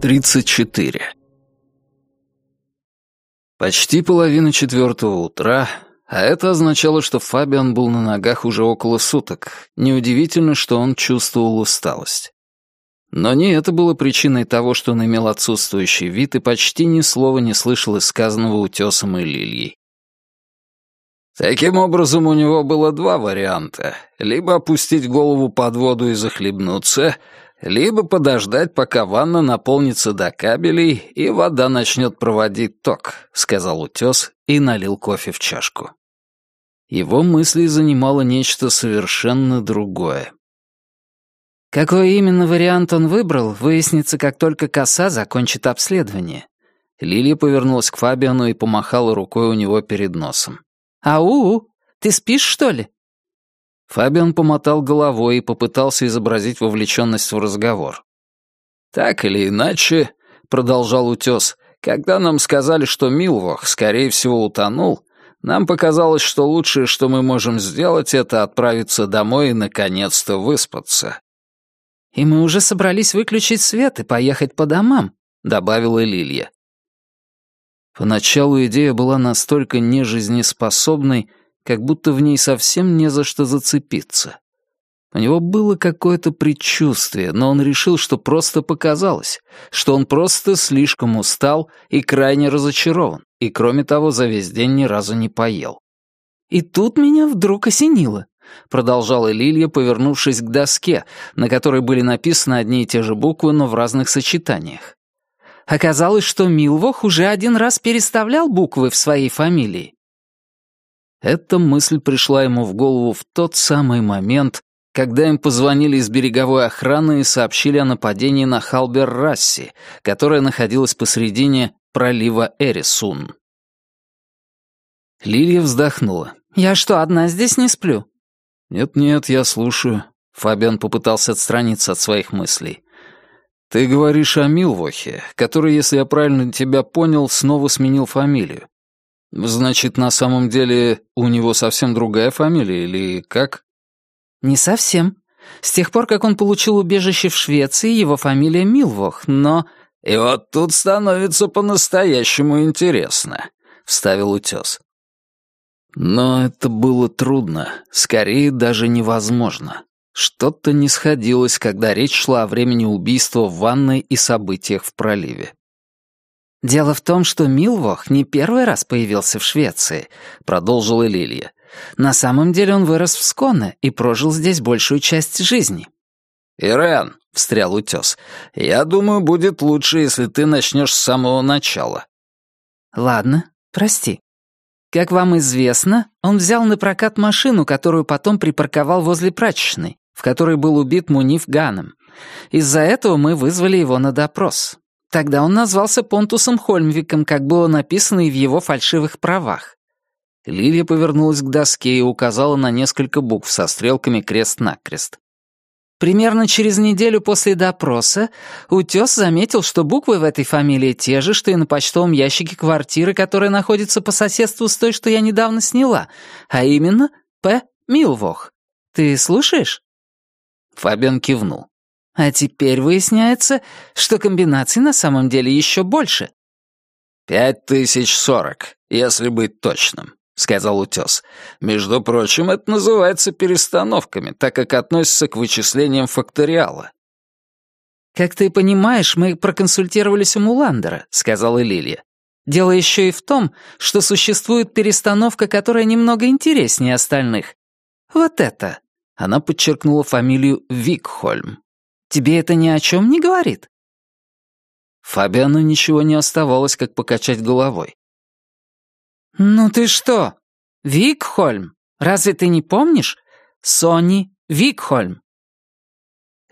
Тридцать четыре. Почти половина четвертого утра, а это означало, что Фабиан был на ногах уже около суток. Неудивительно, что он чувствовал усталость. Но не это было причиной того, что он имел отсутствующий вид и почти ни слова не слышал из сказанного утесом и лильей. Таким образом, у него было два варианта. Либо опустить голову под воду и захлебнуться, либо подождать, пока ванна наполнится до кабелей и вода начнет проводить ток, сказал утес и налил кофе в чашку. Его мысли занимало нечто совершенно другое. Какой именно вариант он выбрал, выяснится, как только коса закончит обследование. Лилия повернулась к Фабиану и помахала рукой у него перед носом. «Ау, ты спишь, что ли?» Фабиан помотал головой и попытался изобразить вовлеченность в разговор. «Так или иначе», — продолжал утес, — «когда нам сказали, что Милвох, скорее всего, утонул, нам показалось, что лучшее, что мы можем сделать, это отправиться домой и, наконец-то, выспаться. «И мы уже собрались выключить свет и поехать по домам», — добавила Лилия. Поначалу идея была настолько нежизнеспособной, как будто в ней совсем не за что зацепиться. У него было какое-то предчувствие, но он решил, что просто показалось, что он просто слишком устал и крайне разочарован, и кроме того за весь день ни разу не поел. И тут меня вдруг осенило. — продолжала Лилия, повернувшись к доске, на которой были написаны одни и те же буквы, но в разных сочетаниях. Оказалось, что Милвох уже один раз переставлял буквы в своей фамилии. Эта мысль пришла ему в голову в тот самый момент, когда им позвонили из береговой охраны и сообщили о нападении на Халбер-Расси, которая находилась посредине пролива Эрисун. Лилия вздохнула. «Я что, одна здесь не сплю?» «Нет-нет, я слушаю». Фабиан попытался отстраниться от своих мыслей. «Ты говоришь о Милвохе, который, если я правильно тебя понял, снова сменил фамилию. Значит, на самом деле у него совсем другая фамилия или как?» «Не совсем. С тех пор, как он получил убежище в Швеции, его фамилия Милвох, но...» «И вот тут становится по-настоящему интересно», — вставил утес. Но это было трудно, скорее даже невозможно. Что-то не сходилось, когда речь шла о времени убийства в ванной и событиях в проливе. «Дело в том, что Милвох не первый раз появился в Швеции», — продолжила Лилия. «На самом деле он вырос в Сконе и прожил здесь большую часть жизни». «Ирен», — встрял утес, — «я думаю, будет лучше, если ты начнешь с самого начала». «Ладно, прости. Как вам известно, он взял на прокат машину, которую потом припарковал возле прачечной, в которой был убит Муниф Ганом. Из-за этого мы вызвали его на допрос. Тогда он назвался Понтусом Хольмвиком, как было написано и в его фальшивых правах. Лилия повернулась к доске и указала на несколько букв со стрелками крест-накрест. Примерно через неделю после допроса Утес заметил, что буквы в этой фамилии те же, что и на почтовом ящике квартиры, которая находится по соседству с той, что я недавно сняла, а именно П. Милвох. Ты слушаешь?» Фабиан кивнул. «А теперь выясняется, что комбинаций на самом деле еще больше». «Пять тысяч сорок, если быть точным», — сказал утес. «Между прочим, это называется перестановками, так как относится к вычислениям факториала». «Как ты понимаешь, мы проконсультировались у Муландера», — сказала Лилия. «Дело еще и в том, что существует перестановка, которая немного интереснее остальных. Вот это». Она подчеркнула фамилию Викхольм. «Тебе это ни о чем не говорит?» Фабиану ничего не оставалось, как покачать головой. «Ну ты что? Викхольм? Разве ты не помнишь? Сони Викхольм».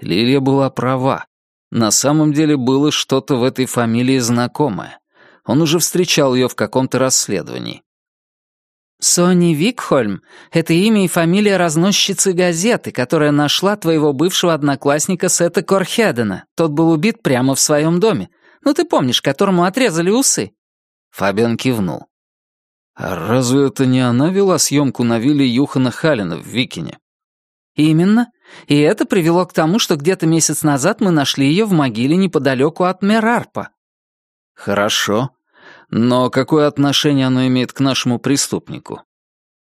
Лилия была права. На самом деле было что-то в этой фамилии знакомое. Он уже встречал ее в каком-то расследовании. «Сони Викхольм — это имя и фамилия разносчицы газеты, которая нашла твоего бывшего одноклассника Сета Корхедена. Тот был убит прямо в своем доме. Ну ты помнишь, которому отрезали усы?» Фабиан кивнул. А разве это не она вела съемку на вилле Юхана Халина в Викине? Именно. И это привело к тому, что где-то месяц назад мы нашли ее в могиле неподалеку от Мерарпа. Хорошо. Но какое отношение оно имеет к нашему преступнику?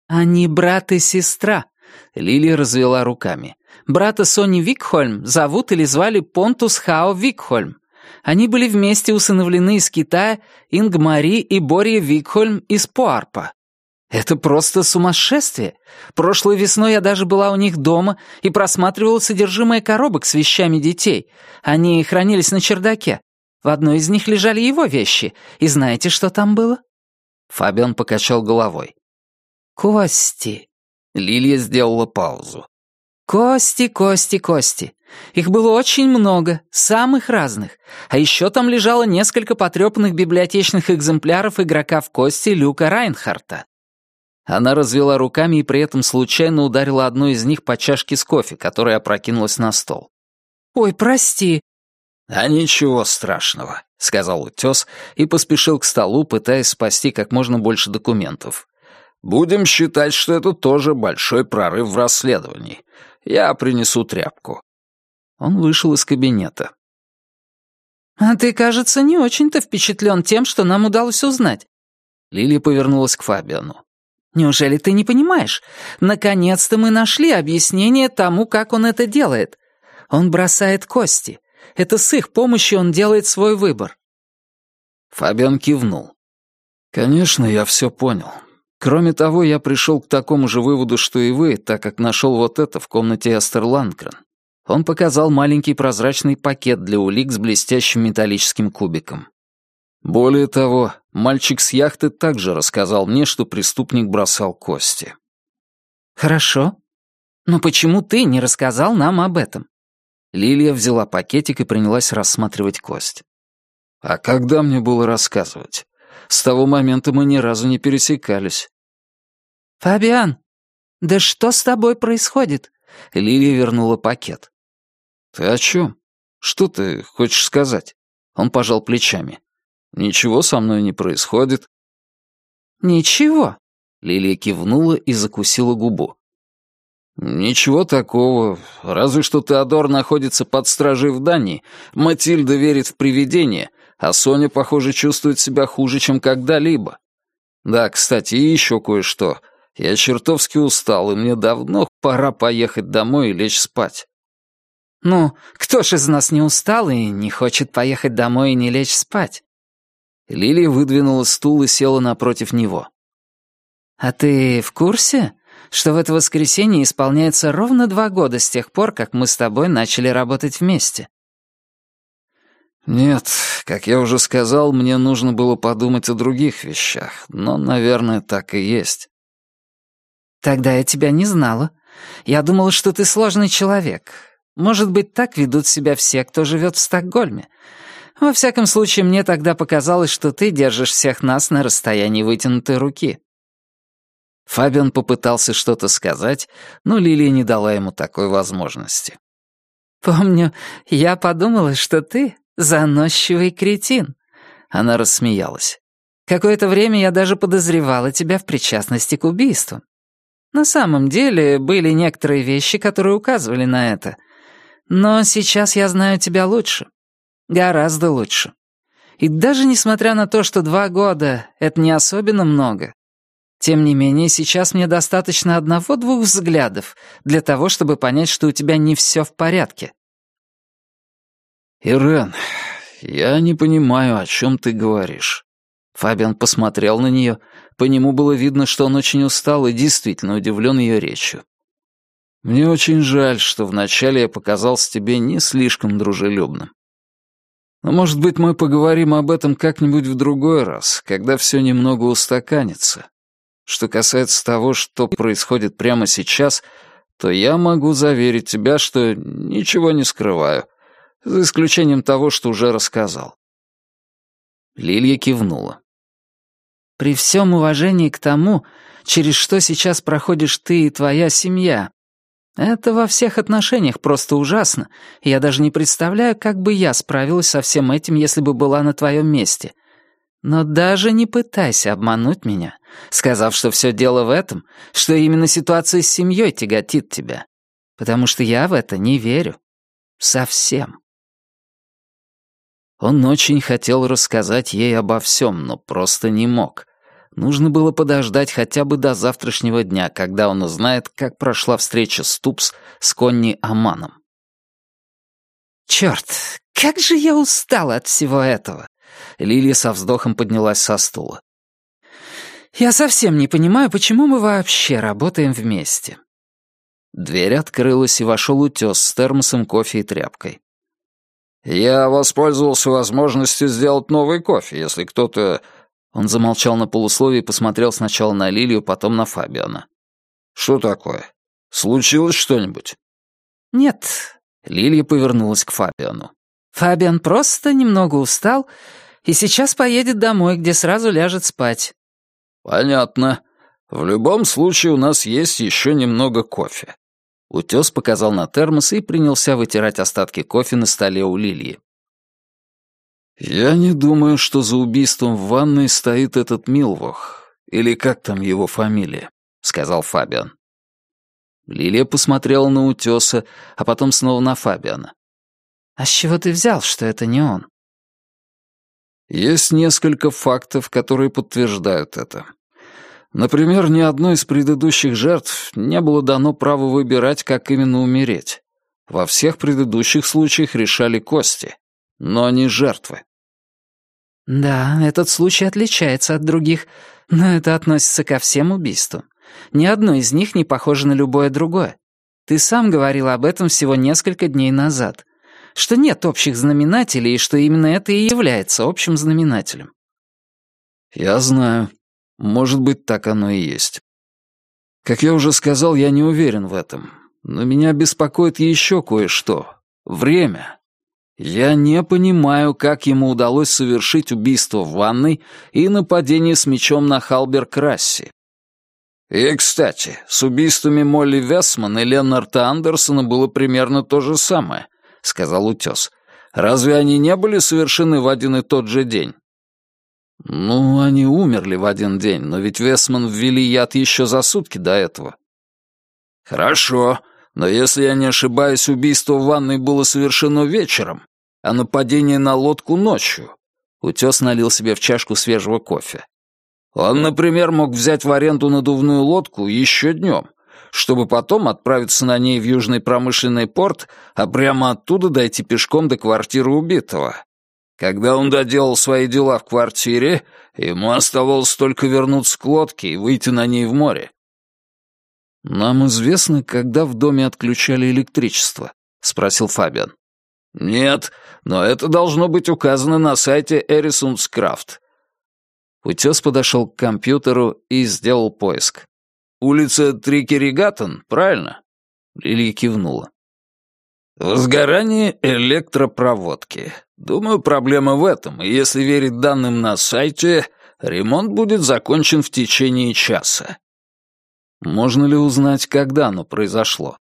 Они брат и сестра. Лилия развела руками. Брата Сони Викхольм зовут или звали Понтус Хао Викхольм. Они были вместе усыновлены из Китая Ингмари и Борья Викхольм из Пуарпа. Это просто сумасшествие. Прошлой весной я даже была у них дома и просматривала содержимое коробок с вещами детей. Они хранились на чердаке. В одной из них лежали его вещи. И знаете, что там было?» Фабиан покачал головой. «Кости». Лилия сделала паузу. «Кости, кости, кости. Их было очень много, самых разных. А еще там лежало несколько потрепанных библиотечных экземпляров игрока в кости Люка Райнхарта. Она развела руками и при этом случайно ударила одну из них по чашке с кофе, которая опрокинулась на стол. «Ой, прости». «А ничего страшного», — сказал утес и поспешил к столу, пытаясь спасти как можно больше документов. «Будем считать, что это тоже большой прорыв в расследовании. Я принесу тряпку». Он вышел из кабинета. «А ты, кажется, не очень-то впечатлен тем, что нам удалось узнать». Лили повернулась к Фабиану. Неужели ты не понимаешь? Наконец-то мы нашли объяснение тому, как он это делает. Он бросает кости. Это с их помощью он делает свой выбор». Фабиан кивнул. «Конечно, я все понял. Кроме того, я пришел к такому же выводу, что и вы, так как нашел вот это в комнате Эстер Ланкрен. Он показал маленький прозрачный пакет для улик с блестящим металлическим кубиком. Более того, мальчик с яхты также рассказал мне, что преступник бросал кости. «Хорошо. Но почему ты не рассказал нам об этом?» Лилия взяла пакетик и принялась рассматривать кость. «А когда мне было рассказывать? С того момента мы ни разу не пересекались». «Фабиан, да что с тобой происходит?» Лилия вернула пакет. «Ты о чем? Что ты хочешь сказать?» Он пожал плечами. Ничего со мной не происходит». «Ничего?» — Лилия кивнула и закусила губу. «Ничего такого. Разве что Теодор находится под стражей в Дании, Матильда верит в привидения, а Соня, похоже, чувствует себя хуже, чем когда-либо. Да, кстати, и еще кое-что. Я чертовски устал, и мне давно пора поехать домой и лечь спать». «Ну, кто ж из нас не устал и не хочет поехать домой и не лечь спать?» Лилия выдвинула стул и села напротив него. «А ты в курсе, что в это воскресенье исполняется ровно два года с тех пор, как мы с тобой начали работать вместе?» «Нет, как я уже сказал, мне нужно было подумать о других вещах, но, наверное, так и есть». «Тогда я тебя не знала. Я думала, что ты сложный человек. Может быть, так ведут себя все, кто живет в Стокгольме. Во всяком случае, мне тогда показалось, что ты держишь всех нас на расстоянии вытянутой руки». Фабиан попытался что-то сказать, но Лилия не дала ему такой возможности. «Помню, я подумала, что ты заносчивый кретин». Она рассмеялась. «Какое-то время я даже подозревала тебя в причастности к убийству. На самом деле, были некоторые вещи, которые указывали на это. Но сейчас я знаю тебя лучше. Гораздо лучше. И даже несмотря на то, что два года — это не особенно много, тем не менее, сейчас мне достаточно одного-двух взглядов для того, чтобы понять, что у тебя не все в порядке. «Ирен, я не понимаю, о чем ты говоришь». Фабиан посмотрел на нее. По нему было видно, что он очень устал и действительно удивлен ее речью. «Мне очень жаль, что вначале я показался тебе не слишком дружелюбным. Но, может быть, мы поговорим об этом как-нибудь в другой раз, когда все немного устаканится. Что касается того, что происходит прямо сейчас, то я могу заверить тебя, что ничего не скрываю, за исключением того, что уже рассказал». Лилия кивнула. «При всем уважении к тому, через что сейчас проходишь ты и твоя семья, это во всех отношениях просто ужасно. Я даже не представляю, как бы я справилась со всем этим, если бы была на твоем месте. Но даже не пытайся обмануть меня, сказав, что все дело в этом, что именно ситуация с семьей тяготит тебя. потому что я в это не верю. Совсем. Он очень хотел рассказать ей обо всем, но просто не мог. Нужно было подождать хотя бы до завтрашнего дня, когда он узнает, как прошла встреча с Тупс с Конни Аманом. «Чёрт, как же я устала от всего этого!» Лилия со вздохом поднялась со стула. «Я совсем не понимаю, почему мы вообще работаем вместе». Дверь открылась, и вошел утес с термосом, кофе и тряпкой. «Я воспользовался возможностью сделать новый кофе, если кто-то...» Он замолчал на полусловие и посмотрел сначала на Лилию, потом на Фабиана. «Что такое? Случилось что-нибудь?» «Нет». Лилия повернулась к Фабиану. «Фабиан просто немного устал и сейчас поедет домой, где сразу ляжет спать». «Понятно. В любом случае у нас есть еще немного кофе. Утес показал на термос и принялся вытирать остатки кофе на столе у Лилии. «Я не думаю, что за убийством в ванной стоит этот Милвох, или как там его фамилия», — сказал Фабиан. Лилия посмотрела на Утеса, а потом снова на Фабиана. «А с чего ты взял, что это не он?» «Есть несколько фактов, которые подтверждают это. Например, ни одной из предыдущих жертв не было дано право выбирать, как именно умереть. Во всех предыдущих случаях решали кости, но не жертвы. Да, этот случай отличается от других, но это относится ко всем убийствам. Ни одно из них не похоже на любое другое. Ты сам говорил об этом всего несколько дней назад, что нет общих знаменателей и что именно это и является общим знаменателем. Я знаю, может быть, так оно и есть. Как я уже сказал, я не уверен в этом. Но меня беспокоит еще кое-что. Время. Я не понимаю, как ему удалось совершить убийство в ванной и нападение с мечом на Халберг Расси. И, кстати, с убийствами Молли Весман и Леннарта Андерсона было примерно то же самое, сказал утес. Разве они не были совершены в один и тот же день? Ну, они умерли в один день, но ведь Весман ввели яд еще за сутки до этого. Хорошо, но если я не ошибаюсь, убийство в ванной было совершено вечером, а нападение на лодку ночью. Утес налил себе в чашку свежего кофе. Он, например, мог взять в аренду надувную лодку еще днем, чтобы потом отправиться на ней в Южный промышленный порт, а прямо оттуда дойти пешком до квартиры убитого. Когда он доделал свои дела в квартире, ему оставалось только вернуться к лодке и выйти на ней в море. «Нам известно, когда в доме отключали электричество?» — спросил Фабиан. «Нет, но это должно быть указано на сайте Эрисунскрафт». Утес подошел к компьютеру и сделал поиск. «Улица Трикеригатон, правильно?» Лилия кивнула. Возгорание электропроводки. Думаю, проблема в этом, и если верить данным на сайте, ремонт будет закончен в течение часа. Можно ли узнать, когда оно произошло?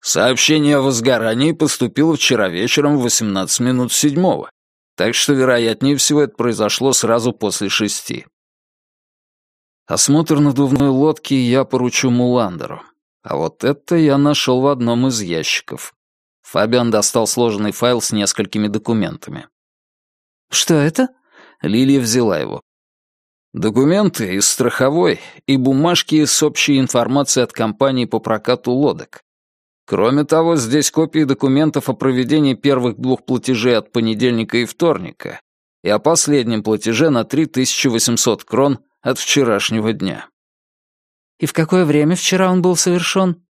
Сообщение о возгорании поступило вчера вечером в 18 минут седьмого, так что, вероятнее всего, это произошло сразу после шести. Осмотр надувной лодки я поручу Муландеру. А вот это я нашел в одном из ящиков. Фабиан достал сложенный файл с несколькими документами. «Что это?» Лилия взяла его. «Документы из страховой и бумажки с общей информацией от компании по прокату лодок. Кроме того, здесь копии документов о проведении первых двух платежей от понедельника и вторника и о последнем платеже на 3800 крон от вчерашнего дня». «И в какое время вчера он был совершен?»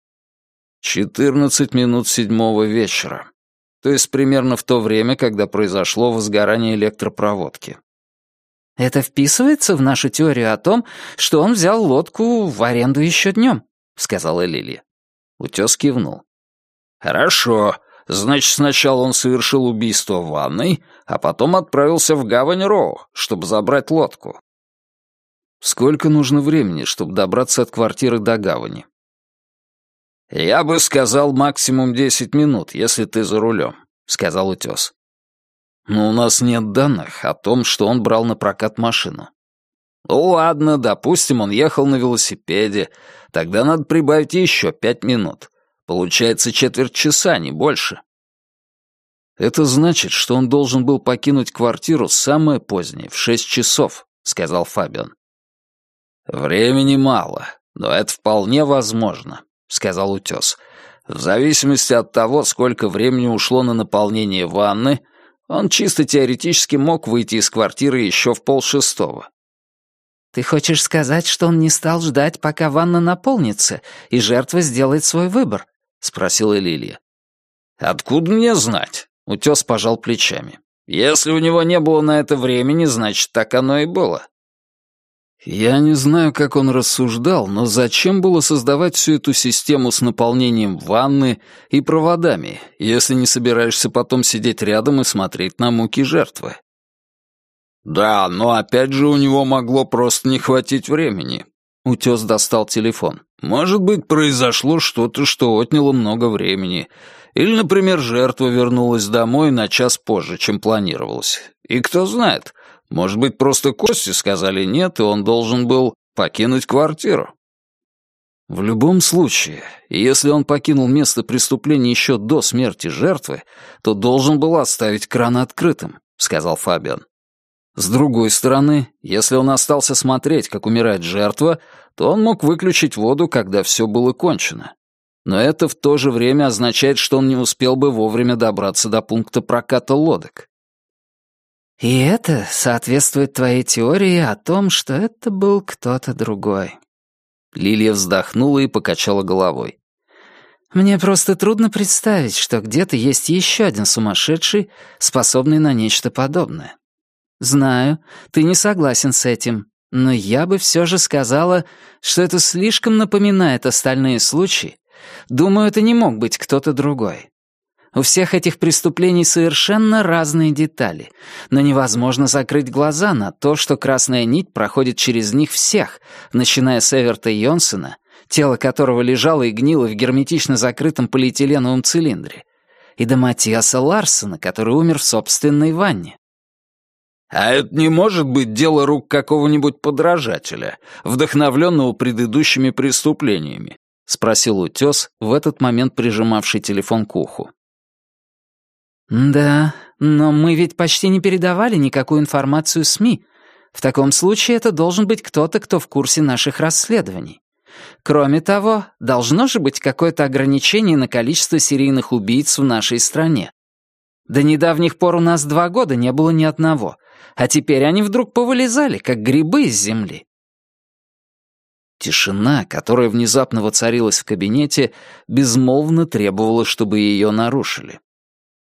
Четырнадцать минут седьмого вечера. То есть примерно в то время, когда произошло возгорание электропроводки. Это вписывается в нашу теорию о том, что он взял лодку в аренду еще днем, сказала Лилия. Утес кивнул. Хорошо. Значит, сначала он совершил убийство в ванной, а потом отправился в гавань Роу, чтобы забрать лодку. Сколько нужно времени, чтобы добраться от квартиры до гавани? «Я бы сказал максимум десять минут, если ты за рулем», — сказал утес. «Но у нас нет данных о том, что он брал на прокат машину». «Ну ладно, допустим, он ехал на велосипеде. Тогда надо прибавить еще пять минут. Получается четверть часа, не больше. Это значит, что он должен был покинуть квартиру самое позднее, в шесть часов, сказал Фабиан. Времени мало, но это вполне возможно, сказал утес. В зависимости от того, сколько времени ушло на наполнение ванны, он чисто теоретически мог выйти из квартиры еще в полшестого. «Ты хочешь сказать, что он не стал ждать, пока ванна наполнится, и жертва сделает свой выбор?» — спросила Лилия. «Откуда мне знать?» — утес пожал плечами. «Если у него не было на это времени, значит, так оно и было. Я не знаю, как он рассуждал, но зачем было создавать всю эту систему с наполнением ванны и проводами, если не собираешься потом сидеть рядом и смотреть на муки жертвы? Да, но опять же у него могло просто не хватить времени. Утес достал телефон. Может быть, произошло что-то, что отняло много времени. Или, например, жертва вернулась домой на час позже, чем планировалось. И кто знает, может быть, просто Кости сказали нет, и он должен был покинуть квартиру. В любом случае, если он покинул место преступления еще до смерти жертвы, то должен был оставить кран открытым, сказал Фабиан. С другой стороны, если он остался смотреть, как умирает жертва, то он мог выключить воду, когда все было кончено. Но это в то же время означает, что он не успел бы вовремя добраться до пункта проката лодок. И это соответствует твоей теории о том, что это был кто-то другой. Лилия вздохнула и покачала головой. Мне просто трудно представить, что где-то есть еще один сумасшедший, способный на нечто подобное. Знаю, ты не согласен с этим, но я бы все же сказала, что это слишком напоминает остальные случаи. Думаю, это не мог быть кто-то другой. У всех этих преступлений совершенно разные детали, но невозможно закрыть глаза на то, что красная нить проходит через них всех, начиная с Эверта Йонсона, тело которого лежало и гнило в герметично закрытом полиэтиленовом цилиндре, и до Матиаса Ларсона, который умер в собственной ванне. А это не может быть дело рук какого-нибудь подражателя, вдохновленного предыдущими преступлениями, — спросил утес, в этот момент прижимавший телефон к уху. «Да, но мы ведь почти не передавали никакую информацию СМИ. В таком случае это должен быть кто-то, кто в курсе наших расследований. Кроме того, должно же быть какое-то ограничение на количество серийных убийц в нашей стране. До недавних пор у нас два года не было ни одного, а теперь они вдруг повылезали, как грибы из земли». Тишина, которая внезапно воцарилась в кабинете, безмолвно требовала, чтобы ее нарушили.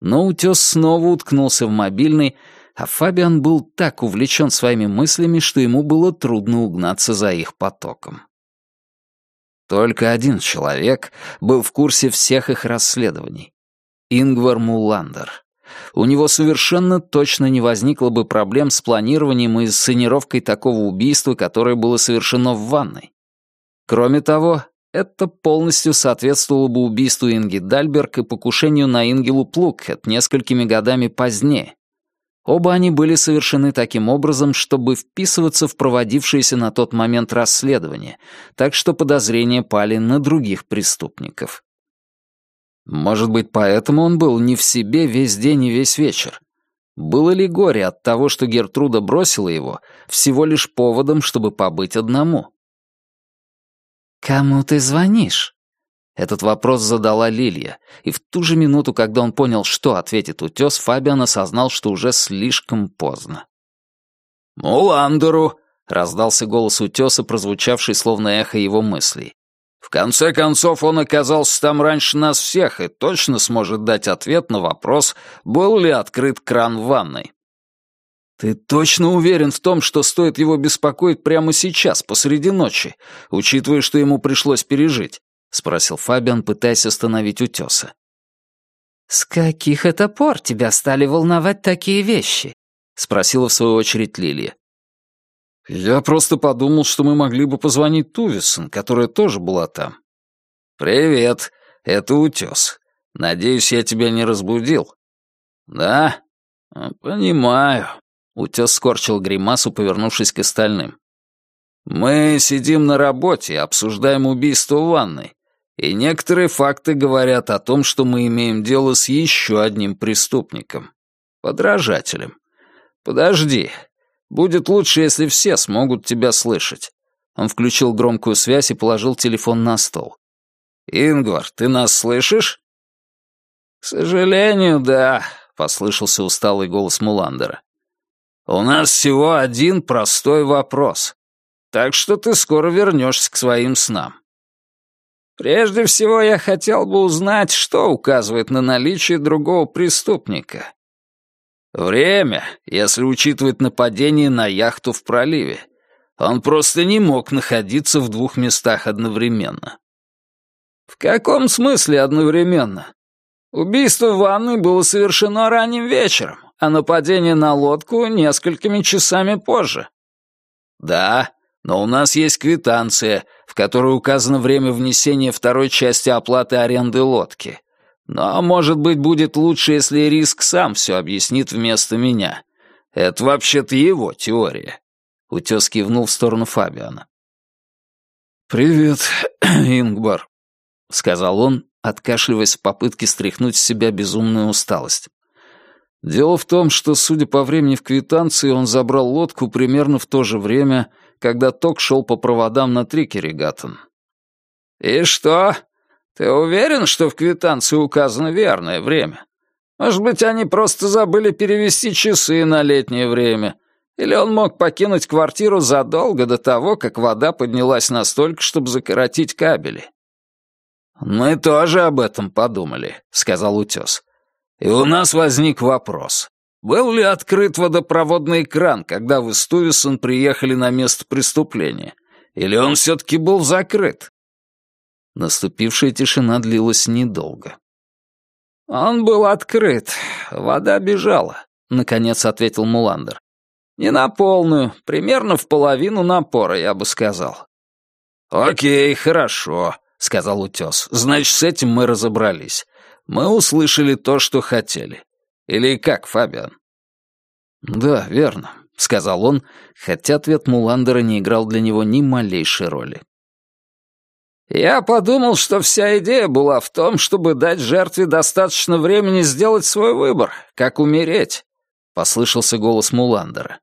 Но утес снова уткнулся в мобильный, а Фабиан был так увлечен своими мыслями, что ему было трудно угнаться за их потоком. Только один человек был в курсе всех их расследований. Ингвар Муландер. У него совершенно точно не возникло бы проблем с планированием и сценировкой такого убийства, которое было совершено в ванной. Кроме того, это полностью соответствовало бы убийству Инги Дальберг и покушению на Ингелу Плукхет несколькими годами позднее. Оба они были совершены таким образом, чтобы вписываться в проводившееся на тот момент расследование, так что подозрения пали на других преступников. Может быть, поэтому он был не в себе весь день и весь вечер. Было ли горе от того, что Гертруда бросила его, всего лишь поводом, чтобы побыть одному? «Кому ты звонишь?» Этот вопрос задала Лилия, и в ту же минуту, когда он понял, что ответит утес, Фабиан осознал, что уже слишком поздно. «Муландеру!» — раздался голос утеса, прозвучавший словно эхо его мыслей. «В конце концов, он оказался там раньше нас всех и точно сможет дать ответ на вопрос, был ли открыт кран в ванной». «Ты точно уверен в том, что стоит его беспокоить прямо сейчас, посреди ночи, учитывая, что ему пришлось пережить?» — спросил Фабиан, пытаясь остановить утеса. «С каких это пор тебя стали волновать такие вещи?» — спросила в свою очередь Лилия. «Я просто подумал, что мы могли бы позвонить Тувисон, которая тоже была там». «Привет, это утес. Надеюсь, я тебя не разбудил». «Да, понимаю», Утес скорчил гримасу, повернувшись к остальным. «Мы сидим на работе, обсуждаем убийство в. И некоторые факты говорят о том, что мы имеем дело с еще одним преступником. Подражателем. Подожди. Будет лучше, если все смогут тебя слышать. Он включил громкую связь и положил телефон на стол. «Ингвар, ты нас слышишь?» «К сожалению, да», — послышался усталый голос Муландера. «У нас всего один простой вопрос. Так что ты скоро вернешься к своим снам. Прежде всего, я хотел бы узнать, что указывает на наличие другого преступника. Время, если учитывать нападение на яхту в проливе. Он просто не мог находиться в двух местах одновременно. В каком смысле одновременно? Убийство в ванной было совершено ранним вечером, а нападение на лодку — несколькими часами позже. Да, но у нас есть квитанция, в которой указано время внесения второй части оплаты аренды лодки. Но, может быть, будет лучше, если Риск сам все объяснит вместо меня. Это вообще-то его теория. Утес кивнул в сторону Фабиана. «Привет, Ингбар», — сказал он, откашливаясь в попытке стряхнуть с себя безумную усталость. Дело в том, что, судя по времени в квитанции, он забрал лодку примерно в то же время, когда ток шел по проводам на трикере Гаттон. «И что? Ты уверен, что в квитанции указано верное время? Может быть, они просто забыли перевести часы на летнее время? Или он мог покинуть квартиру задолго до того, как вода поднялась настолько, чтобы закоротить кабели?» «Мы тоже об этом подумали», — сказал утес. «И у нас возник вопрос. Был ли открыт водопроводный кран, когда вы с Тувисон приехали на место преступления? Или он все-таки был закрыт?» Наступившая тишина длилась недолго. «Он был открыт. Вода бежала», — наконец ответил Муландер. «Не на полную, примерно в половину напора, я бы сказал». «Окей, хорошо», — сказал утес. «Значит, с этим мы разобрались. Мы услышали то, что хотели. Или как, Фабиан?» «Да, верно», — сказал он, хотя ответ Муландера не играл для него ни малейшей роли. «Я подумал, что вся идея была в том, чтобы дать жертве достаточно времени сделать свой выбор, как умереть», — послышался голос Муландера.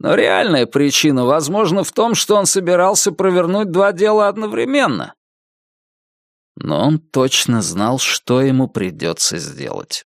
«Но реальная причина, возможно, в том, что он собирался провернуть два дела одновременно но он точно знал, что ему придется сделать.